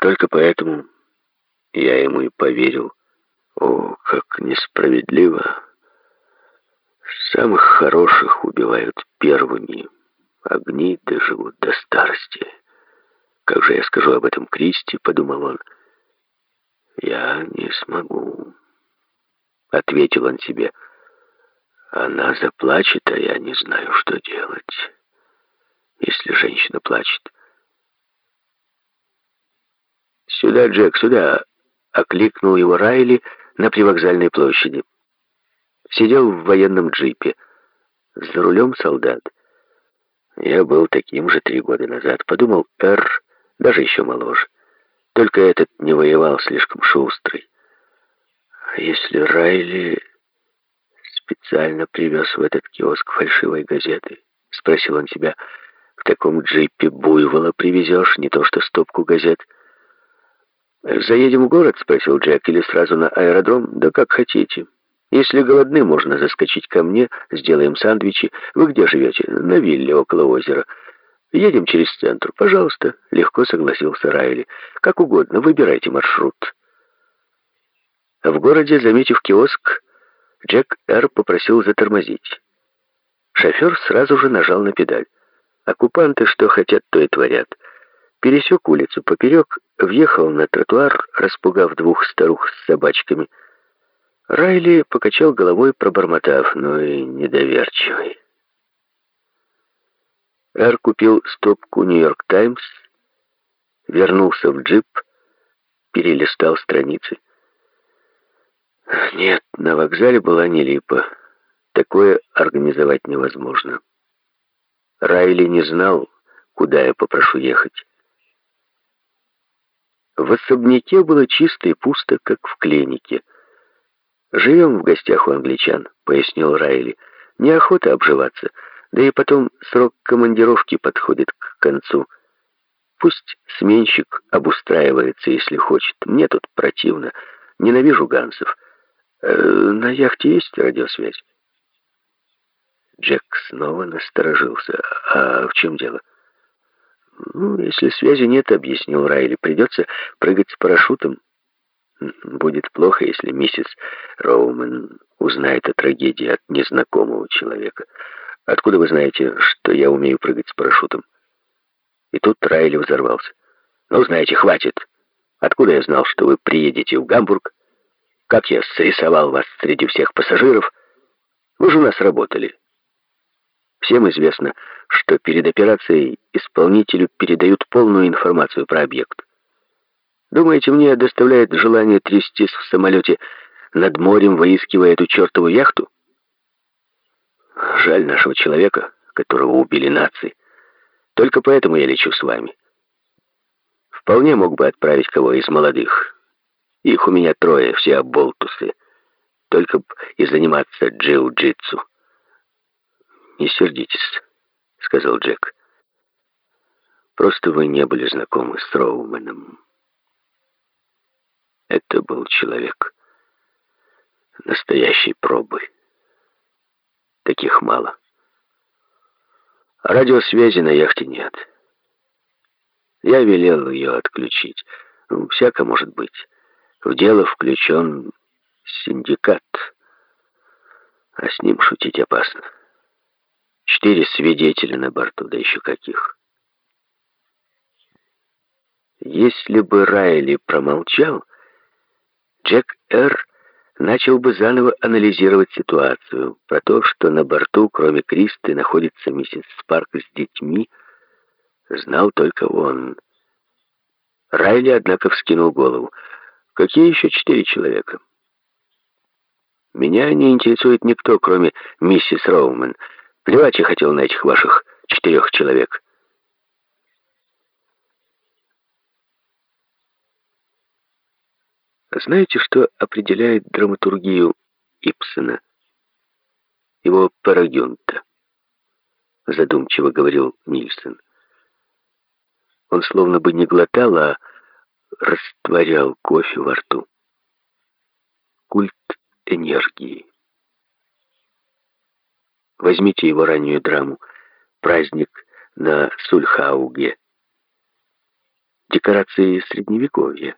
Только поэтому я ему и поверил. О, как несправедливо. Самых хороших убивают первыми, а гниды живут до старости. Как же я скажу об этом Кристи, подумал он. Я не смогу, ответил он себе. Она заплачет, а я не знаю, что делать. Если женщина плачет. «Сюда, Джек, сюда!» — окликнул его Райли на привокзальной площади. Сидел в военном джипе. За рулем солдат. Я был таким же три года назад. Подумал, Эр, даже еще моложе. Только этот не воевал слишком шустрый. А если Райли специально привез в этот киоск фальшивой газеты? Спросил он себя. В таком джипе буйвола привезешь, не то что стопку газет. «Заедем в город?» — спросил Джек. «Или сразу на аэродром? Да как хотите. Если голодны, можно заскочить ко мне, сделаем сандвичи. Вы где живете?» «На вилле около озера». «Едем через центр». «Пожалуйста», — легко согласился Райли. «Как угодно, выбирайте маршрут». В городе, заметив киоск, Джек Р. попросил затормозить. Шофер сразу же нажал на педаль. Оккупанты что хотят, то и творят. Пересек улицу поперек, въехал на тротуар, распугав двух старух с собачками. Райли покачал головой, пробормотав, но и недоверчивый. Эр купил стопку «Нью-Йорк Таймс», вернулся в джип, перелистал страницы. Нет, на вокзале была не липа. Такое организовать невозможно. Райли не знал, куда я попрошу ехать. В особняке было чисто и пусто, как в клинике. «Живем в гостях у англичан», — пояснил Райли. «Неохота обживаться, да и потом срок командировки подходит к концу. Пусть сменщик обустраивается, если хочет. Мне тут противно. Ненавижу гансов. Э, на яхте есть радиосвязь?» Джек снова насторожился. «А в чем дело?» «Ну, если связи нет, — объяснил Райли, — придется прыгать с парашютом. Будет плохо, если миссис Роумен узнает о трагедии от незнакомого человека. Откуда вы знаете, что я умею прыгать с парашютом?» И тут Райли взорвался. «Ну, знаете, хватит. Откуда я знал, что вы приедете в Гамбург? Как я срисовал вас среди всех пассажиров? Вы же у нас работали. Всем известно, что перед операцией исполнителю передают полную информацию про объект. Думаете, мне доставляет желание трястись в самолете над морем, выискивая эту чертову яхту? Жаль нашего человека, которого убили нации. Только поэтому я лечу с вами. Вполне мог бы отправить кого из молодых. Их у меня трое, все оболтусы. Только б и заниматься джиу-джитсу. «Не сердитесь», — сказал Джек. «Просто вы не были знакомы с Роуменом. Это был человек настоящей пробы. Таких мало. Радиосвязи на яхте нет. Я велел ее отключить. Ну, всяко может быть. В дело включен синдикат, а с ним шутить опасно. Четыре свидетеля на борту, да еще каких. Если бы Райли промолчал, Джек Р. начал бы заново анализировать ситуацию. Про то, что на борту, кроме Кристы, находится миссис Спарк с детьми, знал только он. Райли, однако, вскинул голову. «Какие еще четыре человека?» «Меня не интересует никто, кроме миссис Роуман. Плевать я хотел на этих ваших четырех человек. Знаете, что определяет драматургию Ипсона? Его парагюнта, задумчиво говорил Нильсон. Он словно бы не глотал, а растворял кофе во рту. Культ энергии. Возьмите его раннюю драму «Праздник на Сульхауге». декорации Средневековья.